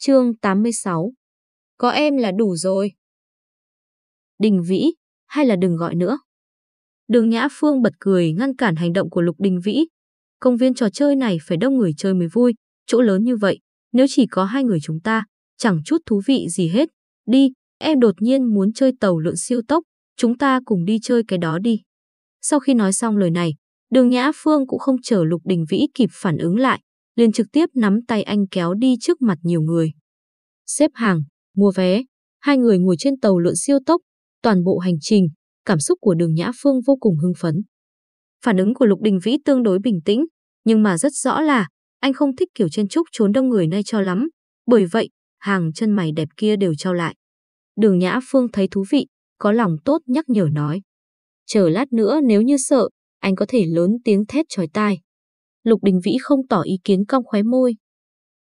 Chương 86 Có em là đủ rồi. Đình Vĩ, hay là đừng gọi nữa. Đường Nhã Phương bật cười ngăn cản hành động của Lục Đình Vĩ. Công viên trò chơi này phải đông người chơi mới vui, chỗ lớn như vậy, nếu chỉ có hai người chúng ta, chẳng chút thú vị gì hết. Đi, em đột nhiên muốn chơi tàu lượn siêu tốc, chúng ta cùng đi chơi cái đó đi. Sau khi nói xong lời này, đường Nhã Phương cũng không chờ Lục Đình Vĩ kịp phản ứng lại, liền trực tiếp nắm tay anh kéo đi trước mặt nhiều người. Xếp hàng, mua vé, hai người ngồi trên tàu lượn siêu tốc, toàn bộ hành trình, cảm xúc của đường Nhã Phương vô cùng hưng phấn. Phản ứng của Lục Đình Vĩ tương đối bình tĩnh, nhưng mà rất rõ là anh không thích kiểu chen trúc trốn đông người nay cho lắm, bởi vậy hàng chân mày đẹp kia đều trao lại. Đường Nhã Phương thấy thú vị, có lòng tốt nhắc nhở nói. Chờ lát nữa nếu như sợ, anh có thể lớn tiếng thét chói tai. Lục Đình Vĩ không tỏ ý kiến cong khóe môi.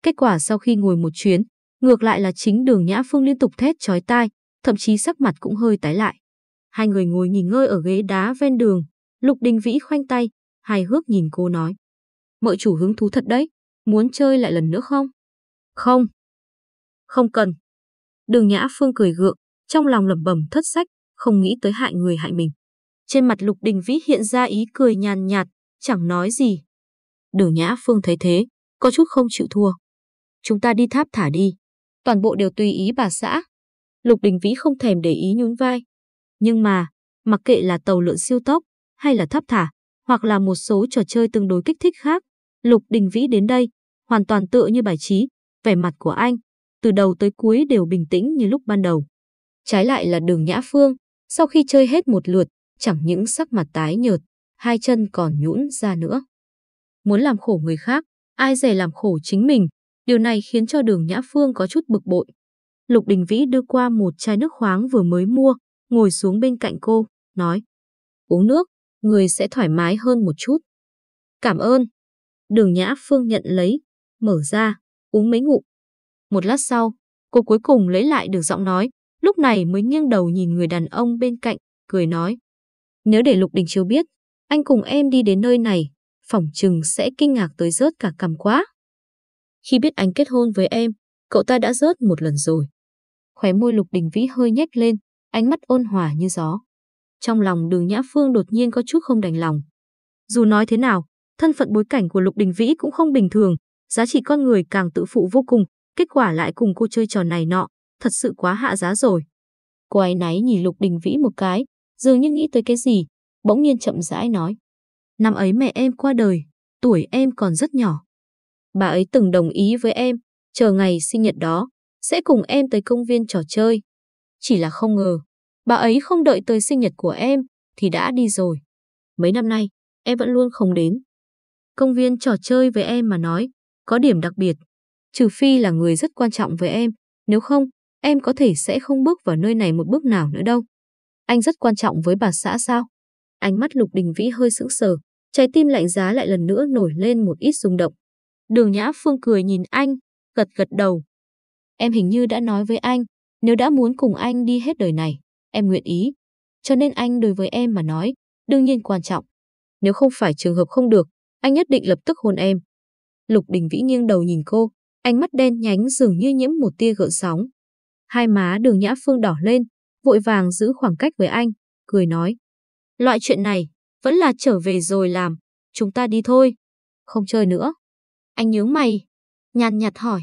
Kết quả sau khi ngồi một chuyến, ngược lại là chính đường Nhã Phương liên tục thét chói tai, thậm chí sắc mặt cũng hơi tái lại. Hai người ngồi nghỉ ngơi ở ghế đá ven đường, Lục Đình Vĩ khoanh tay, hài hước nhìn cô nói. Mợ chủ hứng thú thật đấy, muốn chơi lại lần nữa không? Không. Không cần. Đường Nhã Phương cười gượng, trong lòng lẩm bẩm thất sách, không nghĩ tới hại người hại mình. Trên mặt Lục Đình Vĩ hiện ra ý cười nhàn nhạt, chẳng nói gì. Đường Nhã Phương thấy thế, có chút không chịu thua. Chúng ta đi tháp thả đi. Toàn bộ đều tùy ý bà xã. Lục Đình Vĩ không thèm để ý nhún vai. Nhưng mà, mặc kệ là tàu lượn siêu tốc, hay là tháp thả, hoặc là một số trò chơi tương đối kích thích khác, Lục Đình Vĩ đến đây, hoàn toàn tựa như bài trí, vẻ mặt của anh, từ đầu tới cuối đều bình tĩnh như lúc ban đầu. Trái lại là đường Nhã Phương, sau khi chơi hết một lượt, chẳng những sắc mặt tái nhợt, hai chân còn nhũn ra nữa. Muốn làm khổ người khác, ai dè làm khổ chính mình, điều này khiến cho đường Nhã Phương có chút bực bội. Lục Đình Vĩ đưa qua một chai nước khoáng vừa mới mua, ngồi xuống bên cạnh cô, nói. Uống nước, người sẽ thoải mái hơn một chút. Cảm ơn. Đường Nhã Phương nhận lấy, mở ra, uống mấy ngụm. Một lát sau, cô cuối cùng lấy lại được giọng nói, lúc này mới nghiêng đầu nhìn người đàn ông bên cạnh, cười nói. Nếu để Lục Đình Chiêu biết, anh cùng em đi đến nơi này, phỏng chừng sẽ kinh ngạc tới rớt cả cằm quá. Khi biết anh kết hôn với em, cậu ta đã rớt một lần rồi. Khóe môi Lục Đình Vĩ hơi nhếch lên, ánh mắt ôn hòa như gió. Trong lòng đường Nhã Phương đột nhiên có chút không đành lòng. Dù nói thế nào, thân phận bối cảnh của Lục Đình Vĩ cũng không bình thường, giá trị con người càng tự phụ vô cùng, kết quả lại cùng cô chơi trò này nọ, thật sự quá hạ giá rồi. Cô ấy náy nhìn Lục Đình Vĩ một cái, dường như nghĩ tới cái gì, bỗng nhiên chậm rãi nói. Năm ấy mẹ em qua đời, tuổi em còn rất nhỏ. Bà ấy từng đồng ý với em, chờ ngày sinh nhật đó, sẽ cùng em tới công viên trò chơi. Chỉ là không ngờ, bà ấy không đợi tới sinh nhật của em, thì đã đi rồi. Mấy năm nay, em vẫn luôn không đến. Công viên trò chơi với em mà nói, có điểm đặc biệt. Trừ phi là người rất quan trọng với em, nếu không, em có thể sẽ không bước vào nơi này một bước nào nữa đâu. Anh rất quan trọng với bà xã sao? Ánh mắt Lục Đình Vĩ hơi sững sờ, trái tim lạnh giá lại lần nữa nổi lên một ít rung động. Đường Nhã Phương cười nhìn anh, gật gật đầu. Em hình như đã nói với anh, nếu đã muốn cùng anh đi hết đời này, em nguyện ý. Cho nên anh đối với em mà nói, đương nhiên quan trọng. Nếu không phải trường hợp không được, anh nhất định lập tức hôn em. Lục Đình Vĩ nghiêng đầu nhìn cô, ánh mắt đen nhánh dường như nhiễm một tia gợn sóng. Hai má đường Nhã Phương đỏ lên, vội vàng giữ khoảng cách với anh, cười nói. Loại chuyện này, vẫn là trở về rồi làm, chúng ta đi thôi. Không chơi nữa. Anh nhướng mày, nhàn nhạt hỏi.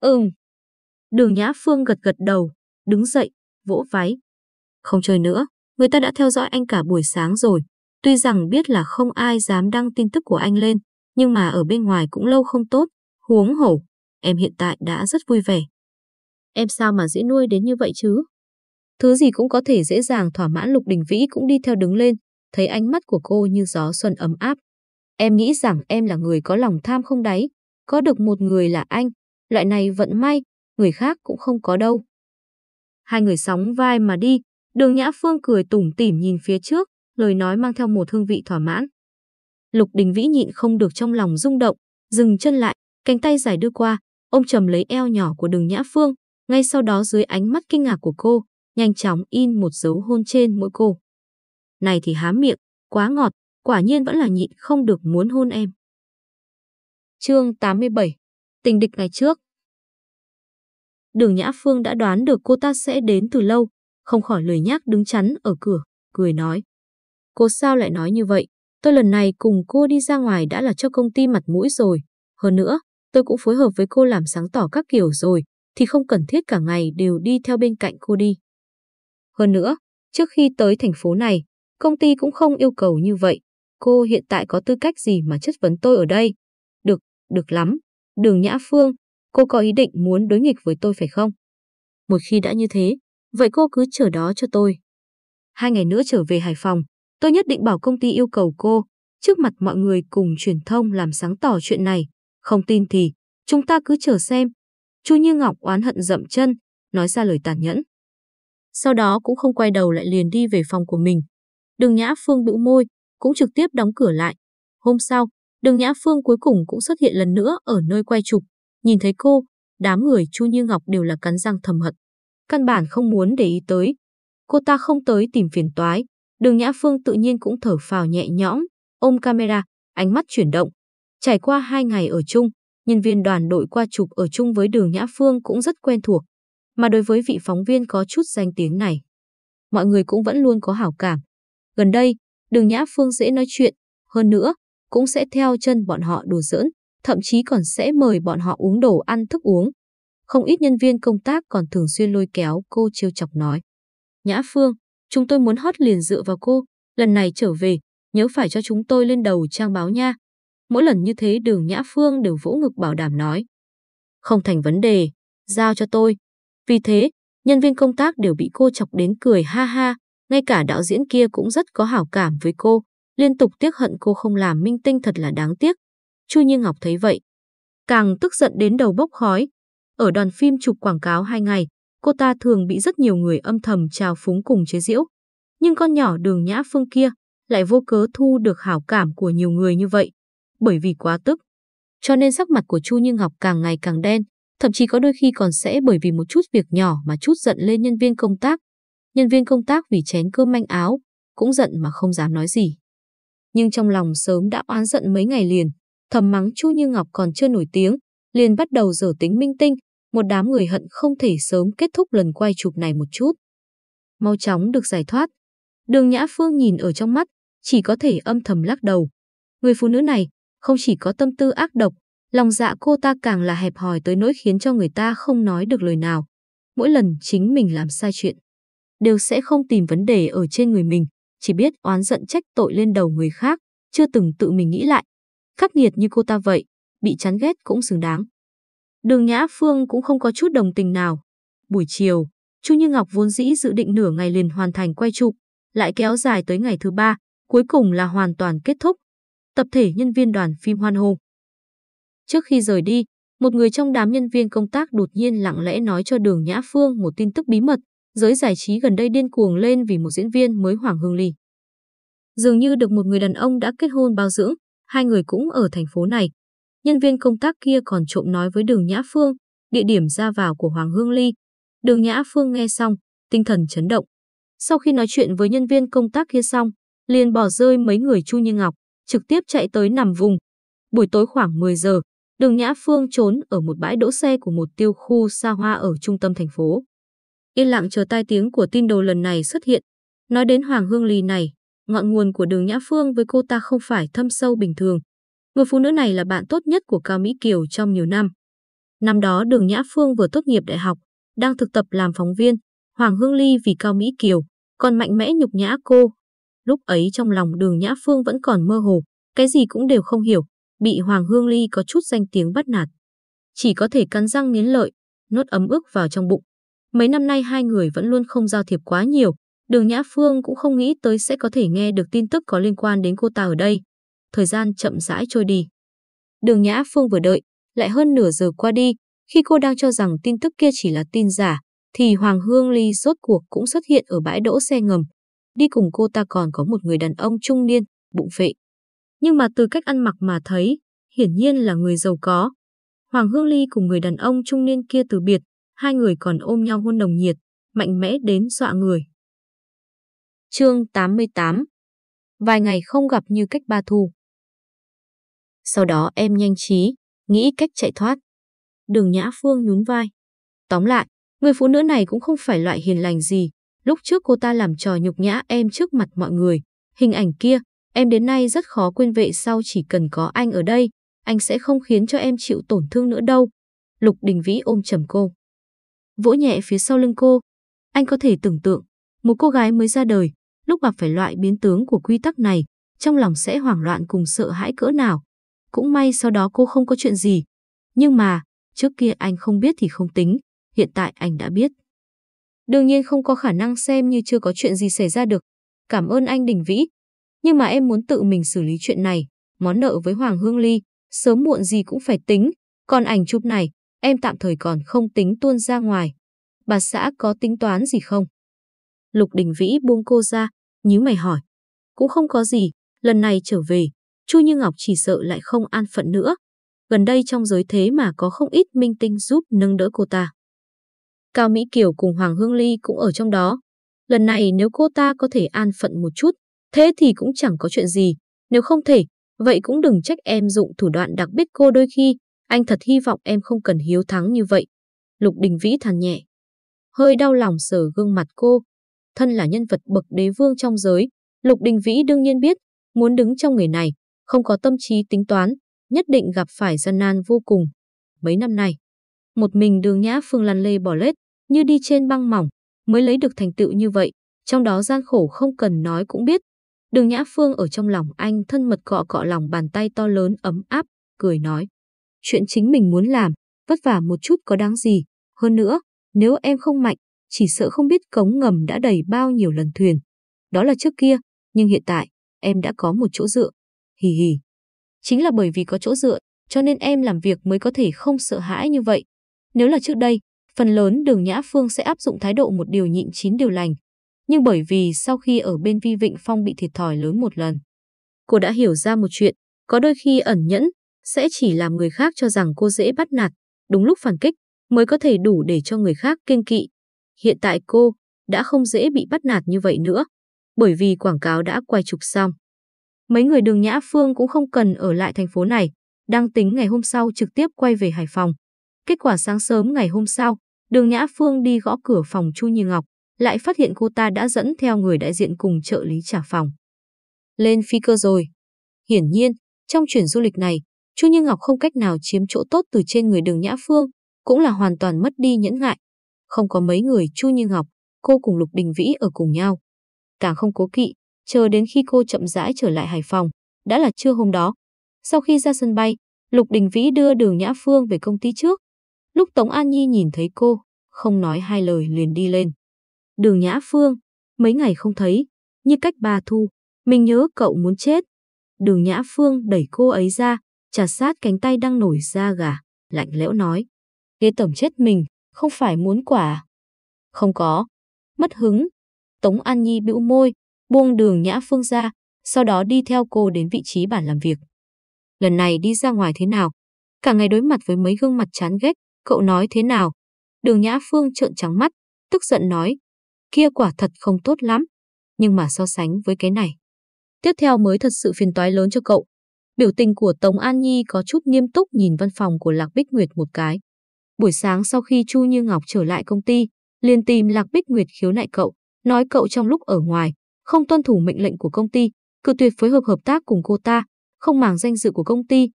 Ừm. Đường Nhã Phương gật gật đầu, đứng dậy, vỗ váy. Không chơi nữa, người ta đã theo dõi anh cả buổi sáng rồi. Tuy rằng biết là không ai dám đăng tin tức của anh lên, nhưng mà ở bên ngoài cũng lâu không tốt, huống hổ. Em hiện tại đã rất vui vẻ. Em sao mà dễ nuôi đến như vậy chứ? Thứ gì cũng có thể dễ dàng thỏa mãn Lục Đình Vĩ cũng đi theo đứng lên, thấy ánh mắt của cô như gió xuân ấm áp. Em nghĩ rằng em là người có lòng tham không đáy, có được một người là anh, loại này vận may, người khác cũng không có đâu. Hai người sóng vai mà đi, đường Nhã Phương cười tủm tỉm nhìn phía trước, lời nói mang theo một hương vị thỏa mãn. Lục Đình Vĩ nhịn không được trong lòng rung động, dừng chân lại, cánh tay dài đưa qua, ôm chầm lấy eo nhỏ của đường Nhã Phương, ngay sau đó dưới ánh mắt kinh ngạc của cô, nhanh chóng in một dấu hôn trên mỗi cô. Này thì há miệng, quá ngọt, quả nhiên vẫn là nhịn không được muốn hôn em. Chương 87 Tình địch ngày trước Đường Nhã Phương đã đoán được cô ta sẽ đến từ lâu, không khỏi lười nhác đứng chắn ở cửa, cười nói. Cô sao lại nói như vậy? Tôi lần này cùng cô đi ra ngoài đã là cho công ty mặt mũi rồi. Hơn nữa, tôi cũng phối hợp với cô làm sáng tỏ các kiểu rồi, thì không cần thiết cả ngày đều đi theo bên cạnh cô đi. Hơn nữa, trước khi tới thành phố này, công ty cũng không yêu cầu như vậy. Cô hiện tại có tư cách gì mà chất vấn tôi ở đây? Được, được lắm. Đường Nhã Phương, cô có ý định muốn đối nghịch với tôi phải không? Một khi đã như thế, vậy cô cứ chờ đó cho tôi. Hai ngày nữa trở về Hải Phòng, tôi nhất định bảo công ty yêu cầu cô, trước mặt mọi người cùng truyền thông làm sáng tỏ chuyện này. Không tin thì, chúng ta cứ chờ xem. Chu Như Ngọc oán hận dậm chân, nói ra lời tàn nhẫn. Sau đó cũng không quay đầu lại liền đi về phòng của mình. Đường Nhã Phương bĩu môi, cũng trực tiếp đóng cửa lại. Hôm sau, Đường Nhã Phương cuối cùng cũng xuất hiện lần nữa ở nơi quay chụp. Nhìn thấy cô, đám người Chu Như Ngọc đều là cắn răng thầm hận. Căn bản không muốn để ý tới. Cô ta không tới tìm phiền toái. Đường Nhã Phương tự nhiên cũng thở phào nhẹ nhõm, ôm camera, ánh mắt chuyển động. Trải qua hai ngày ở chung, nhân viên đoàn đội qua chụp ở chung với Đường Nhã Phương cũng rất quen thuộc. Mà đối với vị phóng viên có chút danh tiếng này, mọi người cũng vẫn luôn có hảo cảm. Gần đây, Đường Nhã Phương dễ nói chuyện, hơn nữa, cũng sẽ theo chân bọn họ đùa giỡn, thậm chí còn sẽ mời bọn họ uống đồ ăn thức uống. Không ít nhân viên công tác còn thường xuyên lôi kéo cô trêu chọc nói. Nhã Phương, chúng tôi muốn hót liền dựa vào cô, lần này trở về, nhớ phải cho chúng tôi lên đầu trang báo nha. Mỗi lần như thế đường Nhã Phương đều vỗ ngực bảo đảm nói. Không thành vấn đề, giao cho tôi. Vì thế, nhân viên công tác đều bị cô chọc đến cười ha ha, ngay cả đạo diễn kia cũng rất có hảo cảm với cô, liên tục tiếc hận cô không làm minh tinh thật là đáng tiếc. Chu Như Ngọc thấy vậy, càng tức giận đến đầu bốc khói. Ở đoàn phim chụp quảng cáo hai ngày, cô ta thường bị rất nhiều người âm thầm trào phúng cùng chế giễu. Nhưng con nhỏ đường Nhã Phương kia lại vô cớ thu được hảo cảm của nhiều người như vậy, bởi vì quá tức. Cho nên sắc mặt của Chu Như Ngọc càng ngày càng đen, thậm chí có đôi khi còn sẽ bởi vì một chút việc nhỏ mà chút giận lên nhân viên công tác. Nhân viên công tác vì chén cơm manh áo, cũng giận mà không dám nói gì. Nhưng trong lòng sớm đã oán giận mấy ngày liền, thầm mắng Chu Như Ngọc còn chưa nổi tiếng, liền bắt đầu dở tính minh tinh, một đám người hận không thể sớm kết thúc lần quay chụp này một chút. Mau chóng được giải thoát. Đường Nhã Phương nhìn ở trong mắt, chỉ có thể âm thầm lắc đầu. Người phụ nữ này không chỉ có tâm tư ác độc, lòng dạ cô ta càng là hẹp hòi tới nỗi khiến cho người ta không nói được lời nào. Mỗi lần chính mình làm sai chuyện, đều sẽ không tìm vấn đề ở trên người mình, chỉ biết oán giận trách tội lên đầu người khác, chưa từng tự mình nghĩ lại. Khắc nghiệt như cô ta vậy, bị chán ghét cũng xứng đáng. Đường Nhã Phương cũng không có chút đồng tình nào. Buổi chiều, Chu Như Ngọc vốn dĩ dự định nửa ngày liền hoàn thành quay chụp, lại kéo dài tới ngày thứ ba, cuối cùng là hoàn toàn kết thúc. Tập thể nhân viên đoàn phim hoan hô. Trước khi rời đi, một người trong đám nhân viên công tác đột nhiên lặng lẽ nói cho Đường Nhã Phương một tin tức bí mật, giới giải trí gần đây điên cuồng lên vì một diễn viên mới Hoàng Hương Ly. Dường như được một người đàn ông đã kết hôn bao dưỡng, hai người cũng ở thành phố này. Nhân viên công tác kia còn trộm nói với Đường Nhã Phương, địa điểm ra vào của Hoàng Hương Ly. Đường Nhã Phương nghe xong, tinh thần chấn động. Sau khi nói chuyện với nhân viên công tác kia xong, liền bỏ rơi mấy người Chu Như Ngọc, trực tiếp chạy tới nằm vùng. Buổi tối khoảng 10 giờ, Đường Nhã Phương trốn ở một bãi đỗ xe của một tiêu khu xa hoa ở trung tâm thành phố. Yên lặng chờ tai tiếng của tin đồ lần này xuất hiện. Nói đến Hoàng Hương Ly này, ngọn nguồn của đường Nhã Phương với cô ta không phải thâm sâu bình thường. Người phụ nữ này là bạn tốt nhất của Cao Mỹ Kiều trong nhiều năm. Năm đó đường Nhã Phương vừa tốt nghiệp đại học, đang thực tập làm phóng viên. Hoàng Hương Ly vì Cao Mỹ Kiều, còn mạnh mẽ nhục nhã cô. Lúc ấy trong lòng đường Nhã Phương vẫn còn mơ hồ, cái gì cũng đều không hiểu, bị Hoàng Hương Ly có chút danh tiếng bắt nạt. Chỉ có thể cắn răng nghiến lợi, nốt ấm ức vào trong bụng. Mấy năm nay hai người vẫn luôn không giao thiệp quá nhiều, đường Nhã Phương cũng không nghĩ tới sẽ có thể nghe được tin tức có liên quan đến cô ta ở đây. Thời gian chậm rãi trôi đi. Đường Nhã Phương vừa đợi, lại hơn nửa giờ qua đi, khi cô đang cho rằng tin tức kia chỉ là tin giả, thì Hoàng Hương Ly rốt cuộc cũng xuất hiện ở bãi đỗ xe ngầm. Đi cùng cô ta còn có một người đàn ông trung niên, bụng phệ. Nhưng mà từ cách ăn mặc mà thấy, hiển nhiên là người giàu có. Hoàng Hương Ly cùng người đàn ông trung niên kia từ biệt, hai người còn ôm nhau hôn nồng nhiệt, mạnh mẽ đến dọa người. Chương 88 Vài ngày không gặp như cách ba thu. Sau đó em nhanh trí, nghĩ cách chạy thoát. Đường Nhã Phương nhún vai. Tóm lại, người phụ nữ này cũng không phải loại hiền lành gì. Lúc trước cô ta làm trò nhục nhã em trước mặt mọi người. Hình ảnh kia, em đến nay rất khó quên vậy sau chỉ cần có anh ở đây, anh sẽ không khiến cho em chịu tổn thương nữa đâu. Lục Đình Vĩ ôm chầm cô. Vỗ nhẹ phía sau lưng cô. Anh có thể tưởng tượng, một cô gái mới ra đời, lúc gặp phải loại biến tướng của quy tắc này, trong lòng sẽ hoảng loạn cùng sợ hãi cỡ nào. Cũng may sau đó cô không có chuyện gì. Nhưng mà, trước kia anh không biết thì không tính, hiện tại anh đã biết. Đương nhiên không có khả năng xem như chưa có chuyện gì xảy ra được. Cảm ơn anh Đình Vĩ. Nhưng mà em muốn tự mình xử lý chuyện này. Món nợ với Hoàng Hương Ly, sớm muộn gì cũng phải tính. Còn ảnh chụp này, em tạm thời còn không tính tuôn ra ngoài. Bà xã có tính toán gì không? Lục Đình Vĩ buông cô ra, nhíu mày hỏi. Cũng không có gì, lần này trở về, Chu Như Ngọc chỉ sợ lại không an phận nữa. Gần đây trong giới thế mà có không ít minh tinh giúp nâng đỡ cô ta. Cao Mỹ Kiều cùng Hoàng Hương Ly cũng ở trong đó. Lần này nếu cô ta có thể an phận một chút, thế thì cũng chẳng có chuyện gì. Nếu không thể, vậy cũng đừng trách em dụng thủ đoạn đặc biệt cô đôi khi. Anh thật hy vọng em không cần hiếu thắng như vậy. Lục Đình Vĩ than nhẹ. Hơi đau lòng sờ gương mặt cô. Thân là nhân vật bậc đế vương trong giới, Lục Đình Vĩ đương nhiên biết, muốn đứng trong nghề này, không có tâm trí tính toán, nhất định gặp phải gian nan vô cùng. Mấy năm nay, một mình đường nhã phương lăn lê bỏ lết, như đi trên băng mỏng, mới lấy được thành tựu như vậy, trong đó gian khổ không cần nói cũng biết. Đường Nhã Phương ở trong lòng anh thân mật cọ cọ lòng bàn tay to lớn ấm áp, cười nói. Chuyện chính mình muốn làm, vất vả một chút có đáng gì. Hơn nữa, nếu em không mạnh, chỉ sợ không biết cống ngầm đã đầy bao nhiêu lần thuyền. Đó là trước kia, nhưng hiện tại, em đã có một chỗ dựa. Hì hì. Chính là bởi vì có chỗ dựa, cho nên em làm việc mới có thể không sợ hãi như vậy. Nếu là trước đây, phần lớn đường Nhã Phương sẽ áp dụng thái độ một điều nhịn chín điều lành. Nhưng bởi vì sau khi ở bên Vi Vịnh Phong bị thiệt thòi lớn một lần, cô đã hiểu ra một chuyện, có đôi khi ẩn nhẫn sẽ chỉ làm người khác cho rằng cô dễ bắt nạt, đúng lúc phản kích mới có thể đủ để cho người khác kiêng kỵ. Hiện tại cô đã không dễ bị bắt nạt như vậy nữa, bởi vì quảng cáo đã quay chụp xong. Mấy người đường Nhã Phương cũng không cần ở lại thành phố này, đang tính ngày hôm sau trực tiếp quay về Hải Phòng. Kết quả sáng sớm ngày hôm sau, đường Nhã Phương đi gõ cửa phòng Chu Như Ngọc, lại phát hiện cô ta đã dẫn theo người đại diện cùng trợ lý trả phòng. Lên phi cơ rồi. Hiển nhiên, trong chuyển du lịch này, Chu Như Ngọc không cách nào chiếm chỗ tốt từ trên người đường Nhã Phương, cũng là hoàn toàn mất đi nhẫn ngại. Không có mấy người Chu Như Ngọc, cô cùng Lục Đình Vĩ ở cùng nhau. Càng không cố kỵ, chờ đến khi cô chậm rãi trở lại Hải Phòng, đã là trưa hôm đó. Sau khi ra sân bay, Lục Đình Vĩ đưa đường Nhã Phương về công ty trước, Lúc Tống An Nhi nhìn thấy cô, không nói hai lời liền đi lên. Đường Nhã Phương, mấy ngày không thấy, như cách bà thu, mình nhớ cậu muốn chết. Đường Nhã Phương đẩy cô ấy ra, trà sát cánh tay đang nổi da gà, lạnh lẽo nói. Ghê tẩm chết mình, không phải muốn quả. Không có. Mất hứng. Tống An Nhi bĩu môi, buông đường Nhã Phương ra, sau đó đi theo cô đến vị trí bản làm việc. Lần này đi ra ngoài thế nào? Cả ngày đối mặt với mấy gương mặt chán ghét, Cậu nói thế nào? Đường Nhã Phương trợn trắng mắt, tức giận nói. Kia quả thật không tốt lắm. Nhưng mà so sánh với cái này. Tiếp theo mới thật sự phiền toái lớn cho cậu. Biểu tình của Tống An Nhi có chút nghiêm túc nhìn văn phòng của Lạc Bích Nguyệt một cái. Buổi sáng sau khi Chu Như Ngọc trở lại công ty, liền tìm Lạc Bích Nguyệt khiếu nại cậu, nói cậu trong lúc ở ngoài, không tuân thủ mệnh lệnh của công ty, cự tuyệt phối hợp hợp tác cùng cô ta, không màng danh dự của công ty.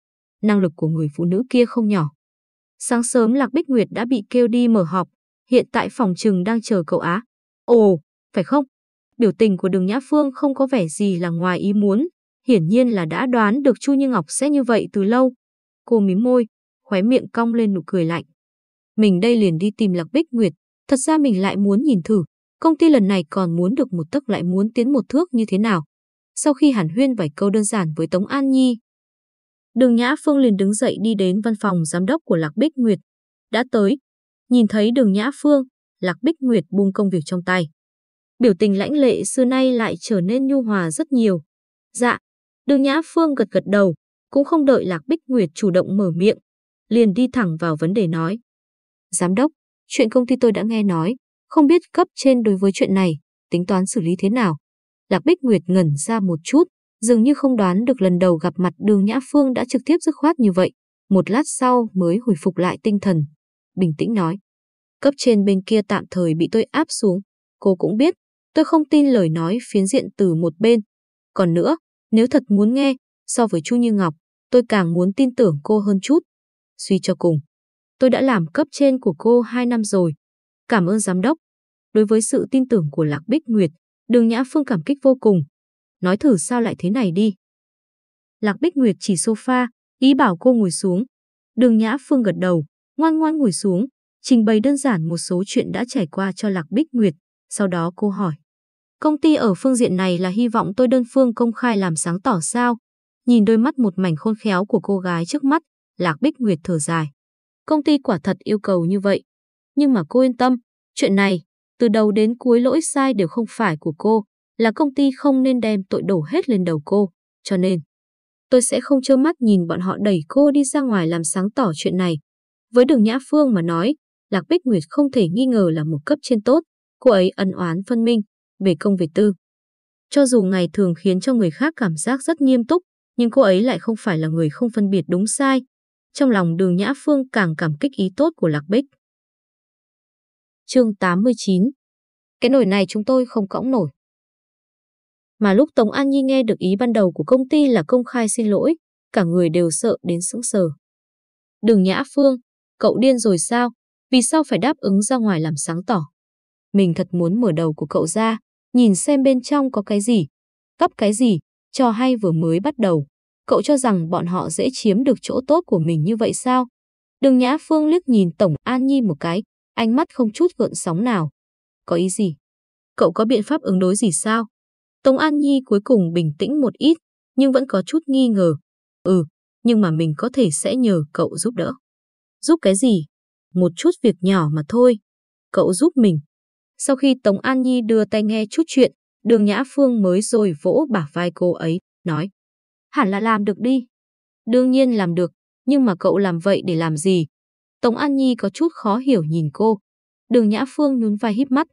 Năng lực của người phụ nữ kia không nhỏ. Sáng sớm Lạc Bích Nguyệt đã bị kêu đi mở họp, hiện tại phòng trừng đang chờ cậu Á. Ồ, phải không? Biểu tình của đường Nhã Phương không có vẻ gì là ngoài ý muốn, hiển nhiên là đã đoán được Chu Như Ngọc sẽ như vậy từ lâu. Cô mím môi, khóe miệng cong lên nụ cười lạnh. Mình đây liền đi tìm Lạc Bích Nguyệt, thật ra mình lại muốn nhìn thử, công ty lần này còn muốn được một tấc lại muốn tiến một thước như thế nào. Sau khi hàn huyên vài câu đơn giản với Tống An Nhi, Đường Nhã Phương liền đứng dậy đi đến văn phòng giám đốc của Lạc Bích Nguyệt. Đã tới, nhìn thấy đường Nhã Phương, Lạc Bích Nguyệt buông công việc trong tay. Biểu tình lãnh lệ xưa nay lại trở nên nhu hòa rất nhiều. Dạ, đường Nhã Phương gật gật đầu, cũng không đợi Lạc Bích Nguyệt chủ động mở miệng, liền đi thẳng vào vấn đề nói. Giám đốc, chuyện công ty tôi đã nghe nói, không biết cấp trên đối với chuyện này, tính toán xử lý thế nào. Lạc Bích Nguyệt ngẩn ra một chút, dường như không đoán được lần đầu gặp mặt đường Nhã Phương đã trực tiếp dứt khoát như vậy. Một lát sau mới hồi phục lại tinh thần. Bình tĩnh nói. Cấp trên bên kia tạm thời bị tôi áp xuống. Cô cũng biết, tôi không tin lời nói phiến diện từ một bên. Còn nữa, nếu thật muốn nghe, so với Chu Như Ngọc, tôi càng muốn tin tưởng cô hơn chút. Suy cho cùng, tôi đã làm cấp trên của cô 2 năm rồi. Cảm ơn giám đốc. Đối với sự tin tưởng của Lạc Bích Nguyệt, Đường Nhã Phương cảm kích vô cùng. Nói thử sao lại thế này đi. Lạc Bích Nguyệt chỉ sofa, ý bảo cô ngồi xuống. Đường Nhã Phương gật đầu, ngoan ngoan ngồi xuống, trình bày đơn giản một số chuyện đã trải qua cho Lạc Bích Nguyệt. Sau đó cô hỏi. Công ty ở phương diện này là hy vọng tôi đơn phương công khai làm sáng tỏ sao? Nhìn đôi mắt một mảnh khôn khéo của cô gái trước mắt, Lạc Bích Nguyệt thở dài. Công ty quả thật yêu cầu như vậy. Nhưng mà cô yên tâm, chuyện này, từ đầu đến cuối lỗi sai đều không phải của cô, là công ty không nên đem tội đổ hết lên đầu cô, cho nên tôi sẽ không trơ mắt nhìn bọn họ đẩy cô đi ra ngoài làm sáng tỏ chuyện này. Với đường Nhã Phương mà nói, Lạc Bích Nguyệt không thể nghi ngờ là một cấp trên tốt, cô ấy ân oán phân minh, về công về tư. Cho dù ngày thường khiến cho người khác cảm giác rất nghiêm túc, nhưng cô ấy lại không phải là người không phân biệt đúng sai. Trong lòng đường Nhã Phương càng cảm kích ý tốt của Lạc Bích. chương 89 Cái nồi này chúng tôi không cõng nổi. Mà lúc Tống An Nhi nghe được ý ban đầu của công ty là công khai xin lỗi, cả người đều sợ đến sững sờ. Đường Nhã Phương, cậu điên rồi sao? Vì sao phải đáp ứng ra ngoài làm sáng tỏ? Mình thật muốn mở đầu của cậu ra, nhìn xem bên trong có cái gì, cấp cái gì, cho hay vừa mới bắt đầu. Cậu cho rằng bọn họ dễ chiếm được chỗ tốt của mình như vậy sao? Đường Nhã Phương liếc nhìn Tổng An Nhi một cái, ánh mắt không chút gợn sóng nào. Có ý gì? Cậu có biện pháp ứng đối gì sao? Tống An Nhi cuối cùng bình tĩnh một ít, nhưng vẫn có chút nghi ngờ. Ừ, nhưng mà mình có thể sẽ nhờ cậu giúp đỡ. Giúp cái gì? Một chút việc nhỏ mà thôi. Cậu giúp mình. Sau khi Tống An Nhi đưa tay nghe chút chuyện, đường Nhã Phương mới rồi vỗ bả vai cô ấy, nói. Hẳn là làm được đi. Đương nhiên làm được, nhưng mà cậu làm vậy để làm gì? Tống An Nhi có chút khó hiểu nhìn cô. Đường Nhã Phương nhún vai híp mắt.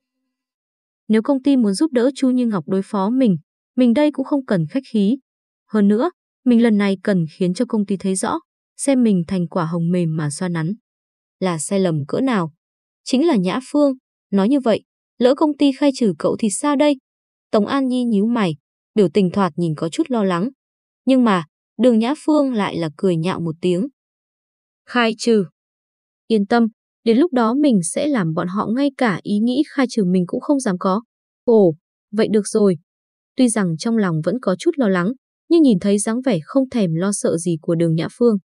Nếu công ty muốn giúp đỡ Chu Như Ngọc đối phó mình, mình đây cũng không cần khách khí. Hơn nữa, mình lần này cần khiến cho công ty thấy rõ, xem mình thành quả hồng mềm mà xoa nắn. Là sai lầm cỡ nào? Chính là Nhã Phương, nói như vậy, lỡ công ty khai trừ cậu thì sao đây? Tống An Nhi nhíu mày, biểu tình thoạt nhìn có chút lo lắng. Nhưng mà, đường Nhã Phương lại là cười nhạo một tiếng. Khai trừ. Yên tâm, đến lúc đó mình sẽ làm bọn họ ngay cả ý nghĩ khai trừ mình cũng không dám có. Ồ, vậy được rồi. Tuy rằng trong lòng vẫn có chút lo lắng, nhưng nhìn thấy dáng vẻ không thèm lo sợ gì của đường Nhã Phương.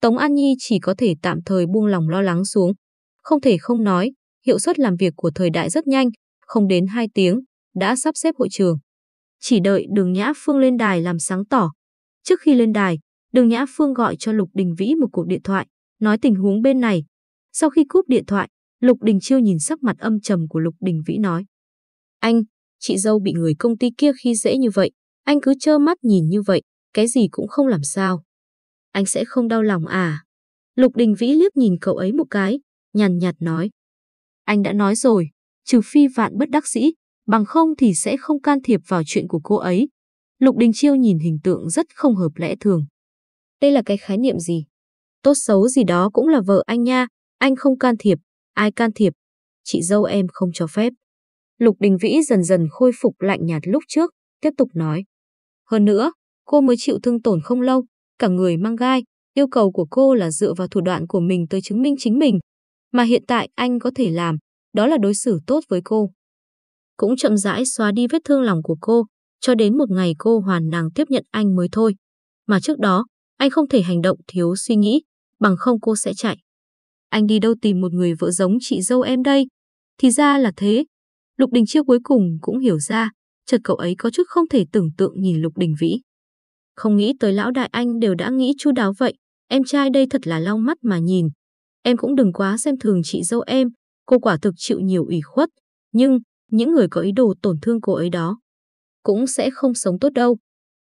Tống An Nhi chỉ có thể tạm thời buông lòng lo lắng xuống. Không thể không nói, hiệu suất làm việc của thời đại rất nhanh, không đến 2 tiếng, đã sắp xếp hội trường. Chỉ đợi đường Nhã Phương lên đài làm sáng tỏ. Trước khi lên đài, đường Nhã Phương gọi cho Lục Đình Vĩ một cuộc điện thoại, nói tình huống bên này. Sau khi cúp điện thoại, Lục Đình Chiêu nhìn sắc mặt âm trầm của Lục Đình Vĩ nói. Anh, chị dâu bị người công ty kia khi dễ như vậy, anh cứ trơ mắt nhìn như vậy, cái gì cũng không làm sao. Anh sẽ không đau lòng à? Lục Đình Vĩ liếc nhìn cậu ấy một cái, nhàn nhạt nói. Anh đã nói rồi, trừ phi vạn bất đắc dĩ, bằng không thì sẽ không can thiệp vào chuyện của cô ấy. Lục Đình Chiêu nhìn hình tượng rất không hợp lẽ thường. Đây là cái khái niệm gì? Tốt xấu gì đó cũng là vợ anh nha, anh không can thiệp, ai can thiệp? Chị dâu em không cho phép. Lục Đình Vĩ dần dần khôi phục lạnh nhạt lúc trước, tiếp tục nói. Hơn nữa, cô mới chịu thương tổn không lâu, cả người mang gai, yêu cầu của cô là dựa vào thủ đoạn của mình tới chứng minh chính mình. Mà hiện tại anh có thể làm, đó là đối xử tốt với cô. Cũng chậm rãi xóa đi vết thương lòng của cô, cho đến một ngày cô hoàn nàng tiếp nhận anh mới thôi. Mà trước đó, anh không thể hành động thiếu suy nghĩ, bằng không cô sẽ chạy. Anh đi đâu tìm một người vợ giống chị dâu em đây? Thì ra là thế. Lục Đình Chiêu cuối cùng cũng hiểu ra, chợt cậu ấy có chút không thể tưởng tượng nhìn Lục Đình Vĩ. Không nghĩ tới lão đại anh đều đã nghĩ chu đáo vậy, em trai đây thật là long mắt mà nhìn. Em cũng đừng quá xem thường chị dâu em, cô quả thực chịu nhiều ủy khuất, nhưng những người có ý đồ tổn thương cô ấy đó cũng sẽ không sống tốt đâu.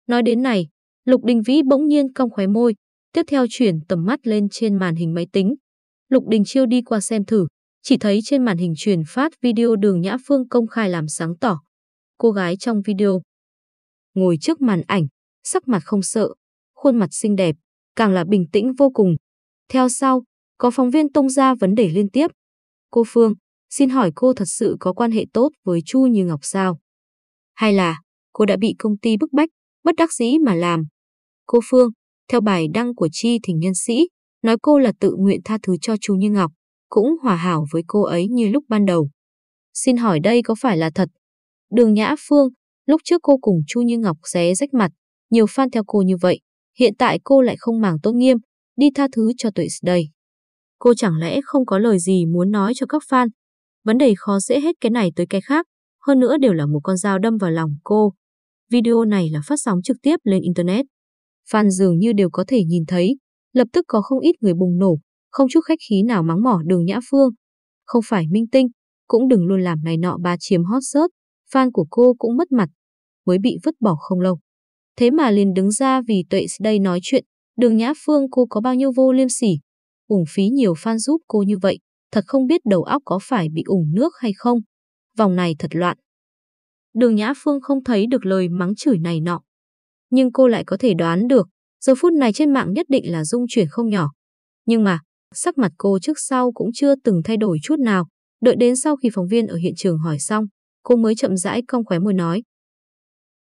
Nói đến này, Lục Đình Vĩ bỗng nhiên cong khóe môi, tiếp theo chuyển tầm mắt lên trên màn hình máy tính. Lục Đình Chiêu đi qua xem thử, chỉ thấy trên màn hình truyền phát video đường Nhã Phương công khai làm sáng tỏ. Cô gái trong video ngồi trước màn ảnh, sắc mặt không sợ, khuôn mặt xinh đẹp, càng là bình tĩnh vô cùng. Theo sau, có phóng viên tung ra vấn đề liên tiếp. Cô Phương, xin hỏi cô thật sự có quan hệ tốt với Chu Như Ngọc sao? Hay là cô đã bị công ty bức bách, bất đắc dĩ mà làm? Cô Phương, theo bài đăng của Chi Thình Nhân Sĩ, nói cô là tự nguyện tha thứ cho Chu Như Ngọc, cũng hòa hảo với cô ấy như lúc ban đầu. Xin hỏi đây có phải là thật? Đường Nhã Phương, lúc trước cô cùng Chu Như Ngọc xé rách mặt, nhiều fan theo cô như vậy, hiện tại cô lại không màng tốt nghiêm, đi tha thứ cho tuệ đây. Cô chẳng lẽ không có lời gì muốn nói cho các fan? Vấn đề khó dễ hết cái này tới cái khác, hơn nữa đều là một con dao đâm vào lòng cô. Video này là phát sóng trực tiếp lên Internet. Fan dường như đều có thể nhìn thấy, lập tức có không ít người bùng nổ, không chút khách khí nào mắng mỏ đường Nhã Phương. Không phải minh tinh, cũng đừng luôn làm này nọ ba chiếm hot search, fan của cô cũng mất mặt, mới bị vứt bỏ không lâu. Thế mà liền đứng ra vì tuệ đây nói chuyện, đường Nhã Phương cô có bao nhiêu vô liêm sỉ, ủng phí nhiều fan giúp cô như vậy, thật không biết đầu óc có phải bị ủng nước hay không. Vòng này thật loạn. Đường Nhã Phương không thấy được lời mắng chửi này nọ. Nhưng cô lại có thể đoán được, giờ phút này trên mạng nhất định là dung chuyển không nhỏ. Nhưng mà, sắc mặt cô trước sau cũng chưa từng thay đổi chút nào. Đợi đến sau khi phóng viên ở hiện trường hỏi xong, cô mới chậm rãi cong khóe môi nói.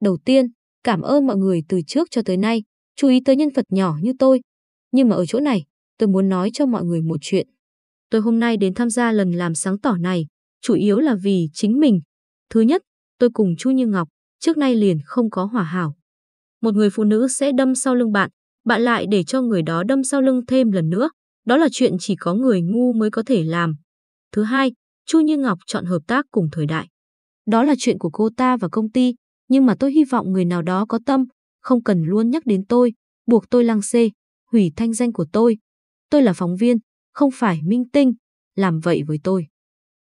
Đầu tiên, cảm ơn mọi người từ trước cho tới nay, chú ý tới nhân vật nhỏ như tôi. Nhưng mà ở chỗ này, tôi muốn nói cho mọi người một chuyện. Tôi hôm nay đến tham gia lần làm sáng tỏ này, chủ yếu là vì chính mình. Thứ nhất, tôi cùng Chu Như Ngọc, trước nay liền không có hòa hảo. Một người phụ nữ sẽ đâm sau lưng bạn, bạn lại để cho người đó đâm sau lưng thêm lần nữa. Đó là chuyện chỉ có người ngu mới có thể làm. Thứ hai, Chu Như Ngọc chọn hợp tác cùng thời đại. Đó là chuyện của cô ta và công ty, nhưng mà tôi hy vọng người nào đó có tâm, không cần luôn nhắc đến tôi, buộc tôi lăng xê, hủy thanh danh của tôi. Tôi là phóng viên, không phải minh tinh, làm vậy với tôi.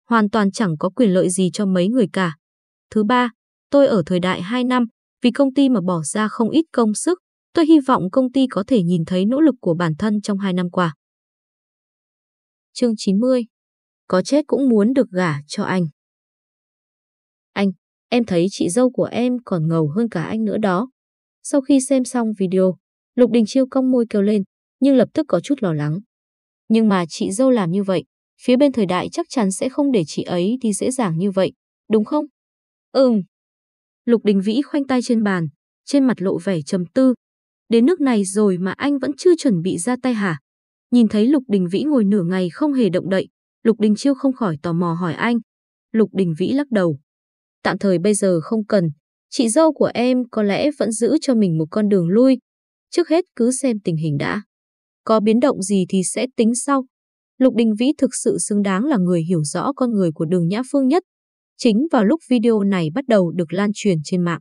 Hoàn toàn chẳng có quyền lợi gì cho mấy người cả. Thứ ba, tôi ở thời đại 2 năm, vì công ty mà bỏ ra không ít công sức, tôi hy vọng công ty có thể nhìn thấy nỗ lực của bản thân trong 2 năm qua. Chương 90 Có chết cũng muốn được gả cho anh. Anh, em thấy chị dâu của em còn ngầu hơn cả anh nữa đó. Sau khi xem xong video, Lục Đình Chiêu cong môi kêu lên, nhưng lập tức có chút lo lắng. Nhưng mà chị dâu làm như vậy, phía bên thời đại chắc chắn sẽ không để chị ấy đi dễ dàng như vậy, đúng không? Ừm. Lục Đình Vĩ khoanh tay trên bàn, trên mặt lộ vẻ trầm tư. Đến nước này rồi mà anh vẫn chưa chuẩn bị ra tay hả? Nhìn thấy Lục Đình Vĩ ngồi nửa ngày không hề động đậy, Lục Đình Chiêu không khỏi tò mò hỏi anh. Lục Đình Vĩ lắc đầu. Tạm thời bây giờ không cần, chị dâu của em có lẽ vẫn giữ cho mình một con đường lui. Trước hết cứ xem tình hình đã. Có biến động gì thì sẽ tính sau. Lục Đình Vĩ thực sự xứng đáng là người hiểu rõ con người của đường Nhã Phương nhất. Chính vào lúc video này bắt đầu được lan truyền trên mạng.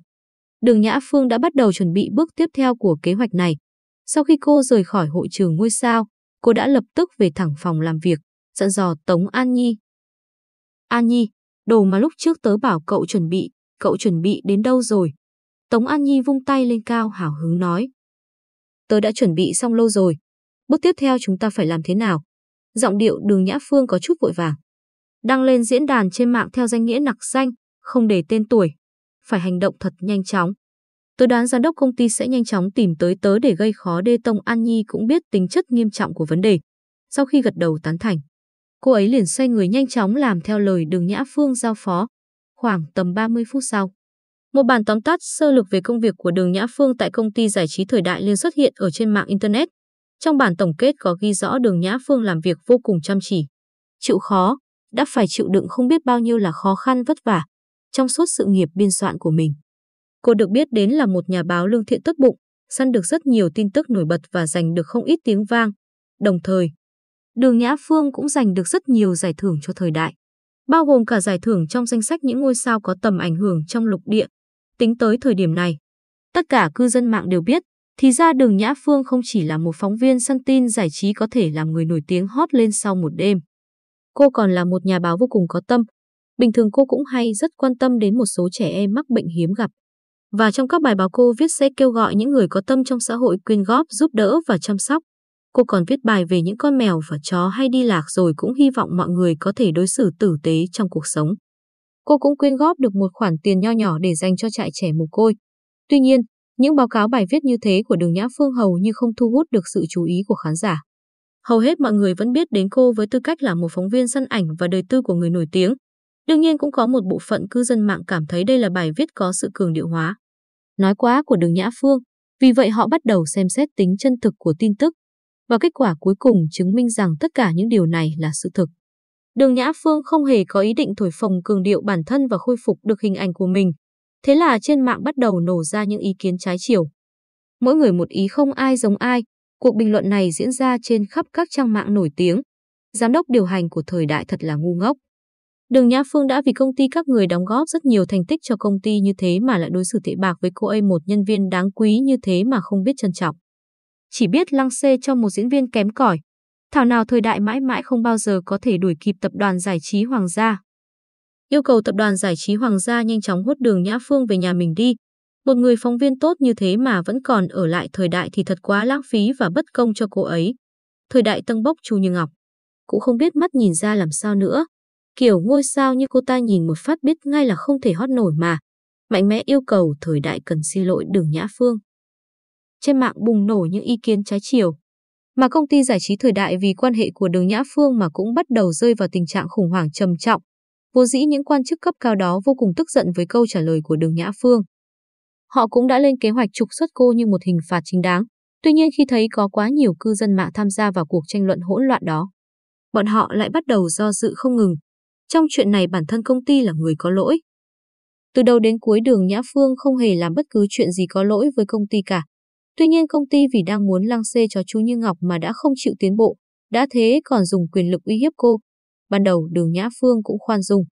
Đường Nhã Phương đã bắt đầu chuẩn bị bước tiếp theo của kế hoạch này. Sau khi cô rời khỏi hội trường ngôi sao, cô đã lập tức về thẳng phòng làm việc, dặn dò Tống An Nhi. An Nhi, đồ mà lúc trước tớ bảo cậu chuẩn bị, cậu chuẩn bị đến đâu rồi? Tống An Nhi vung tay lên cao hào hứng nói. Tớ đã chuẩn bị xong lâu rồi. Bước tiếp theo chúng ta phải làm thế nào? Giọng điệu đường Nhã Phương có chút vội vàng. Đăng lên diễn đàn trên mạng theo danh nghĩa nặc danh, không để tên tuổi. Phải hành động thật nhanh chóng. Tớ đoán giám đốc công ty sẽ nhanh chóng tìm tới tớ để gây khó đê Tông An Nhi cũng biết tính chất nghiêm trọng của vấn đề. Sau khi gật đầu tán thành, cô ấy liền xoay người nhanh chóng làm theo lời đường Nhã Phương giao phó. Khoảng tầm 30 phút sau, một bản tóm tắt sơ lược về công việc của đường Nhã Phương tại công ty giải trí thời đại liền xuất hiện ở trên mạng Internet. Trong bản tổng kết có ghi rõ đường Nhã Phương làm việc vô cùng chăm chỉ. Chịu khó, đã phải chịu đựng không biết bao nhiêu là khó khăn vất vả trong suốt sự nghiệp biên soạn của mình. Cô được biết đến là một nhà báo lương thiện tốt bụng, săn được rất nhiều tin tức nổi bật và giành được không ít tiếng vang. Đồng thời, Đường Nhã Phương cũng giành được rất nhiều giải thưởng cho thời đại, bao gồm cả giải thưởng trong danh sách những ngôi sao có tầm ảnh hưởng trong lục địa. Tính tới thời điểm này, tất cả cư dân mạng đều biết, thì ra Đường Nhã Phương không chỉ là một phóng viên săn tin giải trí có thể làm người nổi tiếng hot lên sau một đêm. Cô còn là một nhà báo vô cùng có tâm. Bình thường cô cũng hay rất quan tâm đến một số trẻ em mắc bệnh hiếm gặp. Và trong các bài báo cô viết sẽ kêu gọi những người có tâm trong xã hội quyên góp giúp đỡ và chăm sóc. Cô còn viết bài về những con mèo và chó hay đi lạc rồi cũng hy vọng mọi người có thể đối xử tử tế trong cuộc sống. Cô cũng quyên góp được một khoản tiền nho nhỏ để dành cho trại trẻ mồ côi. Tuy nhiên, những báo cáo bài viết như thế của Đường Nhã Phương hầu như không thu hút được sự chú ý của khán giả. Hầu hết mọi người vẫn biết đến cô với tư cách là một phóng viên săn ảnh và đời tư của người nổi tiếng. Đương nhiên cũng có một bộ phận cư dân mạng cảm thấy đây là bài viết có sự cường điệu hóa. Nói quá của đường Nhã Phương, vì vậy họ bắt đầu xem xét tính chân thực của tin tức. Và kết quả cuối cùng chứng minh rằng tất cả những điều này là sự thực. Đường Nhã Phương không hề có ý định thổi phồng cường điệu bản thân và khôi phục được hình ảnh của mình. Thế là trên mạng bắt đầu nổ ra những ý kiến trái chiều. Mỗi người một ý không ai giống ai, cuộc bình luận này diễn ra trên khắp các trang mạng nổi tiếng. Giám đốc điều hành của thời đại thật là ngu ngốc. Đường Nhã Phương đã vì công ty các người đóng góp rất nhiều thành tích cho công ty như thế mà lại đối xử tệ bạc với cô ấy một nhân viên đáng quý như thế mà không biết trân trọng. Chỉ biết lăng xê cho một diễn viên kém cỏi. Thảo nào thời đại mãi mãi không bao giờ có thể đuổi kịp tập đoàn giải trí Hoàng gia. Yêu cầu tập đoàn giải trí Hoàng gia nhanh chóng hút đường Nhã Phương về nhà mình đi. Một người phóng viên tốt như thế mà vẫn còn ở lại thời đại thì thật quá lãng phí và bất công cho cô ấy. Thời đại tân bốc Chu Như Ngọc. Cũng không biết mắt nhìn ra làm sao nữa. Kiểu ngôi sao như cô ta nhìn một phát biết ngay là không thể hót nổi mà. Mạnh mẽ yêu cầu thời đại cần xin lỗi đường Nhã Phương. Trên mạng bùng nổ những ý kiến trái chiều. Mà công ty giải trí thời đại vì quan hệ của đường Nhã Phương mà cũng bắt đầu rơi vào tình trạng khủng hoảng trầm trọng. Vô dĩ những quan chức cấp cao đó vô cùng tức giận với câu trả lời của đường Nhã Phương. Họ cũng đã lên kế hoạch trục xuất cô như một hình phạt chính đáng. Tuy nhiên khi thấy có quá nhiều cư dân mạng tham gia vào cuộc tranh luận hỗn loạn đó, bọn họ lại bắt đầu do dự không ngừng, trong chuyện này bản thân công ty là người có lỗi. Từ đầu đến cuối đường Nhã Phương không hề làm bất cứ chuyện gì có lỗi với công ty cả. Tuy nhiên công ty vì đang muốn lăng xê cho chú Như Ngọc mà đã không chịu tiến bộ, đã thế còn dùng quyền lực uy hiếp cô. Ban đầu đường Nhã Phương cũng khoan dung.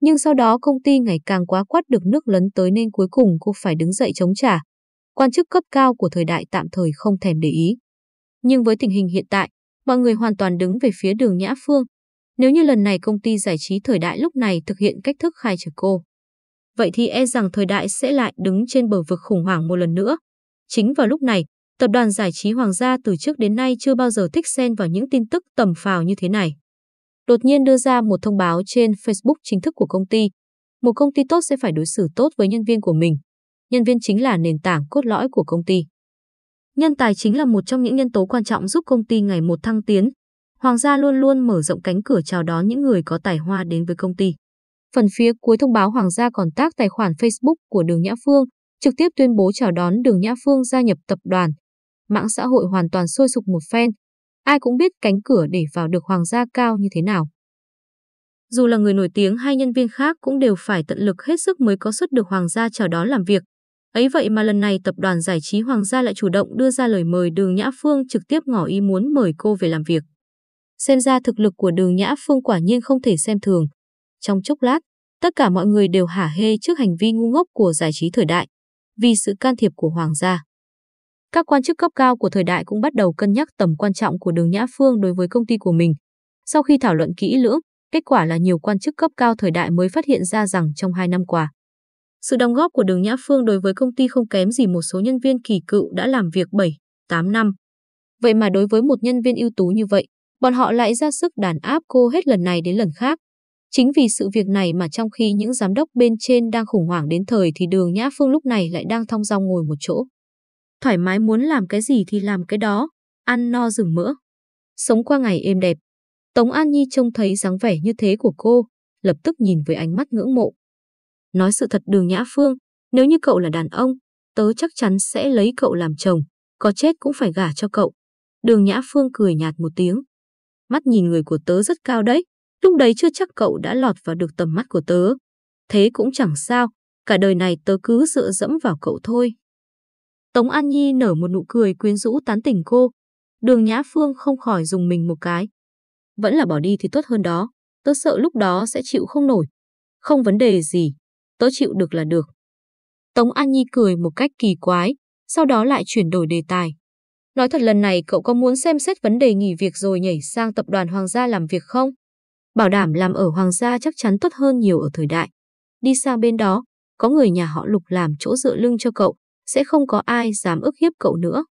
Nhưng sau đó công ty ngày càng quá quát được nước lấn tới nên cuối cùng cô phải đứng dậy chống trả. Quan chức cấp cao của thời đại tạm thời không thèm để ý. Nhưng với tình hình hiện tại, mọi người hoàn toàn đứng về phía đường Nhã Phương, nếu như lần này công ty giải trí thời đại lúc này thực hiện cách thức khai trừ cô, vậy thì e rằng thời đại sẽ lại đứng trên bờ vực khủng hoảng một lần nữa. Chính vào lúc này, tập đoàn giải trí Hoàng gia từ trước đến nay chưa bao giờ thích xen vào những tin tức tầm phào như thế này. Đột nhiên đưa ra một thông báo trên Facebook chính thức của công ty. Một công ty tốt sẽ phải đối xử tốt với nhân viên của mình. Nhân viên chính là nền tảng cốt lõi của công ty. Nhân tài chính là một trong những nhân tố quan trọng giúp công ty ngày một thăng tiến, Hoàng gia luôn luôn mở rộng cánh cửa chào đón những người có tài hoa đến với công ty. Phần phía cuối thông báo Hoàng gia còn tác tài khoản Facebook của Đường Nhã Phương, trực tiếp tuyên bố chào đón Đường Nhã Phương gia nhập tập đoàn. Mạng xã hội hoàn toàn sôi sục một phen. Ai cũng biết cánh cửa để vào được Hoàng gia cao như thế nào. Dù là người nổi tiếng hay nhân viên khác cũng đều phải tận lực hết sức mới có suất được Hoàng gia chào đón làm việc. Ấy vậy mà lần này tập đoàn giải trí Hoàng gia lại chủ động đưa ra lời mời Đường Nhã Phương trực tiếp ngỏ ý muốn mời cô về làm việc. Xem ra thực lực của đường Nhã Phương quả nhiên không thể xem thường. Trong chốc lát, tất cả mọi người đều hả hê trước hành vi ngu ngốc của giải trí thời đại, vì sự can thiệp của Hoàng gia. Các quan chức cấp cao của thời đại cũng bắt đầu cân nhắc tầm quan trọng của đường Nhã Phương đối với công ty của mình. Sau khi thảo luận kỹ lưỡng, kết quả là nhiều quan chức cấp cao thời đại mới phát hiện ra rằng trong hai năm qua, sự đóng góp của đường Nhã Phương đối với công ty không kém gì một số nhân viên kỳ cựu đã làm việc 7, 8 năm. Vậy mà đối với một nhân viên ưu tú như vậy, bọn họ lại ra sức đàn áp cô hết lần này đến lần khác. Chính vì sự việc này mà trong khi những giám đốc bên trên đang khủng hoảng đến thời thì đường Nhã Phương lúc này lại đang thong dong ngồi một chỗ. Thoải mái muốn làm cái gì thì làm cái đó, ăn no rừng mỡ. Sống qua ngày êm đẹp. Tống An Nhi trông thấy dáng vẻ như thế của cô, lập tức nhìn với ánh mắt ngưỡng mộ. Nói sự thật đường Nhã Phương, nếu như cậu là đàn ông, tớ chắc chắn sẽ lấy cậu làm chồng, có chết cũng phải gả cho cậu. Đường Nhã Phương cười nhạt một tiếng mắt nhìn người của tớ rất cao đấy, lúc đấy chưa chắc cậu đã lọt vào được tầm mắt của tớ. Thế cũng chẳng sao, cả đời này tớ cứ dựa dẫm vào cậu thôi. Tống An Nhi nở một nụ cười quyến rũ tán tỉnh cô. Đường Nhã Phương không khỏi dùng mình một cái. Vẫn là bỏ đi thì tốt hơn đó, tớ sợ lúc đó sẽ chịu không nổi. Không vấn đề gì, tớ chịu được là được. Tống An Nhi cười một cách kỳ quái, sau đó lại chuyển đổi đề tài. Nói thật lần này cậu có muốn xem xét vấn đề nghỉ việc rồi nhảy sang tập đoàn Hoàng gia làm việc không? Bảo đảm làm ở Hoàng gia chắc chắn tốt hơn nhiều ở thời đại. Đi sang bên đó, có người nhà họ Lục làm chỗ dựa lưng cho cậu, sẽ không có ai dám ức hiếp cậu nữa.